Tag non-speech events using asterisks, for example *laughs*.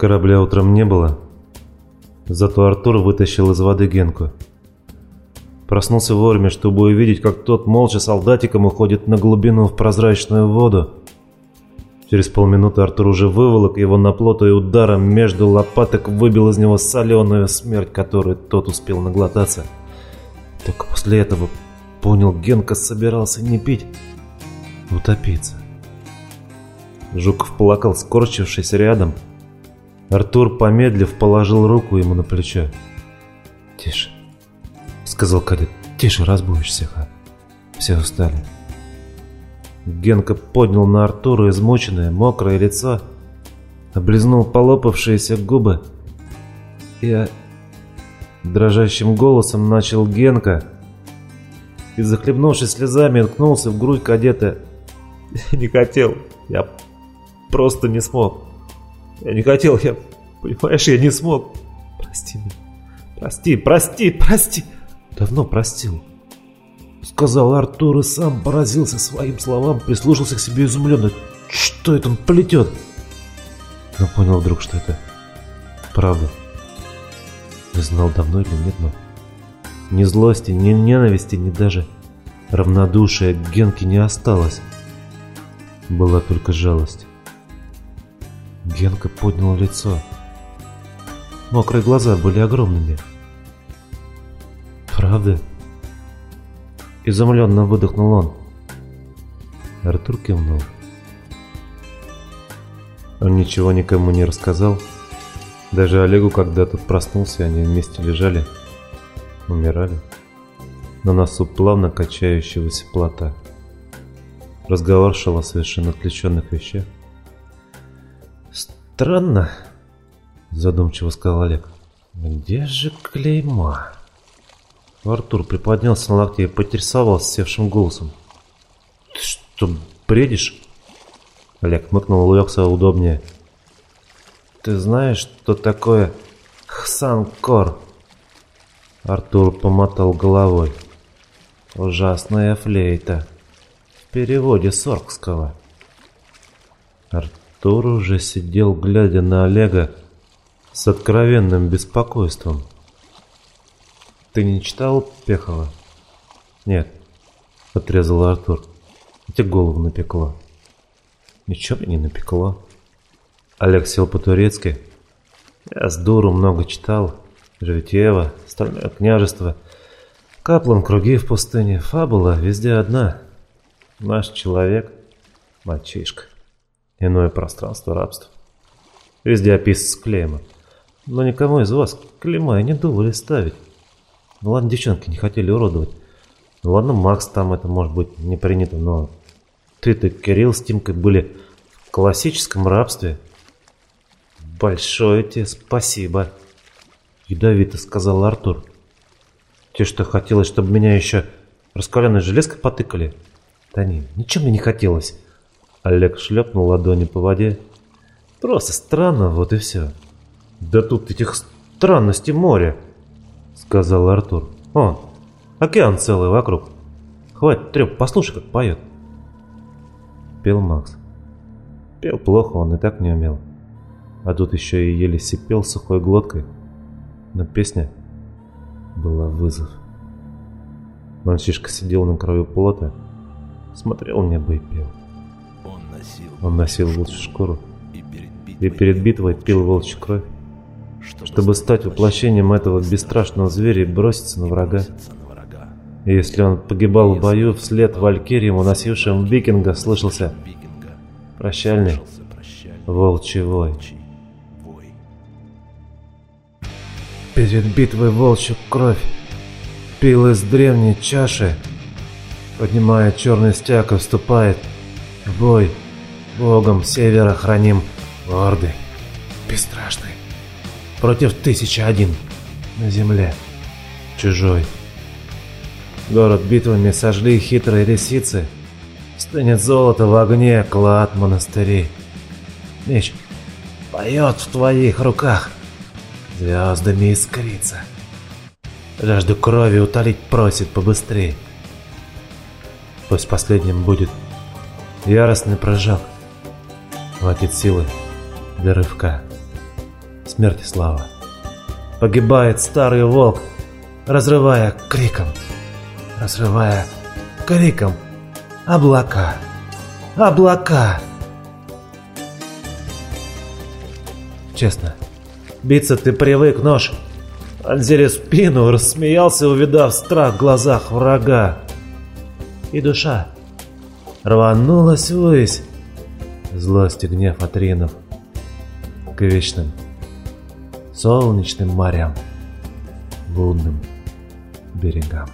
Корабля утром не было, зато Артур вытащил из воды Генку. Проснулся вовремя, чтобы увидеть, как тот молча солдатиком уходит на глубину в прозрачную воду. Через полминуты Артур уже выволок его на плоту и ударом между лопаток выбил из него соленую смерть, которую тот успел наглотаться. Только после этого понял, Генка собирался не пить, утопиться. Жуков плакал, скорчившись рядом. Артур, помедлив, положил руку ему на плечо. «Тише», — сказал кадет, — «тише, разбудишь всех, а? Все устали». Генка поднял на Артура измученное, мокрое лицо, облизнул полопавшиеся губы и дрожащим голосом начал Генка и, захлебнувшись слезами, уткнулся в грудь кадета. «Я *laughs* не хотел, я просто не смог. Я не хотел, я, понимаешь, я не смог. Прости меня, прости, прости, прости. Давно простил». Сказал Артур и сам поразился своим словам, прислушался к себе изумленно. Что это он плетет? Но понял вдруг, что это правда. Не знал давно или нет, но ни злости, ни ненависти, ни даже равнодушия Генке не осталось. Была только жалость. Генка поднял лицо. Мокрые глаза были огромными. «Правда?» Изумленно выдохнул он. Артур кивнул. Он ничего никому не рассказал. Даже Олегу, когда тот проснулся, они вместе лежали, умирали. На носу плавно качающегося плота. Разговор шел о совершенно отвлеченных вещах. «Странно», — задумчиво сказал Олег. «Где же клейма?» Артур приподнялся на локте и поинтересовался севшим голосом. «Ты что, бредишь?» Олег мыкнул и улегся удобнее. «Ты знаешь, что такое Хсанкор?» Артур помотал головой. «Ужасная флейта. Переводе с оркского». Артур уже сидел, глядя на Олега с откровенным беспокойством. Ты не читал Пехова? Нет, отрезал Артур. Тебе голову напекло. Ничего не напекло. Олег сел по-турецки. Я с дуру много читал. Живетева, Стальное княжество. Каплан, круги в пустыне. Фабула везде одна. Наш человек — мальчишка. Иное пространство рабства. Везде описан с клейма. Но никому из вас клейма и не думали ставить. Ну ладно, девчонки не хотели уродовать. Ну ладно, Макс там это может быть не принято, но ты-то, Кирилл с Тимкой были в классическом рабстве. Большое тебе спасибо, ядовито сказал Артур. Тебе что, хотелось, чтобы меня еще раскаленной железкой потыкали? Да не, ничего мне не хотелось. Олег шлепнул ладони по воде. Просто странно, вот и все. Да тут этих странностей море сказал Артур. «О, океан целый вокруг. Хватит треп, послушай, как поет». Пел Макс. Пел плохо, он и так не умел. А тут еще и еле сипел сухой глоткой. Но песня была вызов. Мальчишка сидел на краю плота, смотрел небо и пел. Он носил, волчью шкуру. и перед битвой пил волчью кровь чтобы стать воплощением этого бесстрашного зверя и броситься на врага. И если он погибал в бою, вслед валькириям, уносившим викинга, слышался прощальный волчий вой. Перед битвой волчью кровь пил из древней чаши, поднимая черный стяг и вступает в бой богом севера храним гордый, бесстрашный против тысячи один на земле. Чужой. Город битвами сожгли хитрые лисицы. Стынет золото в огне, клад монастырей. Меч поет в твоих руках, звездами искрится. Жажду крови утолить просит побыстрее. Пусть последним будет яростный прыжок. Хватит силы для рывка. смерти слава. Погибает старый волк, разрывая криком, разрывая криком облака, облака. Честно, биться ты привык, нож. Анзели спину, рассмеялся, увидав страх в глазах врага. И душа рванулась ввысь. Злость и гнев Атринов к вечным солнечным морям, лунным берегам.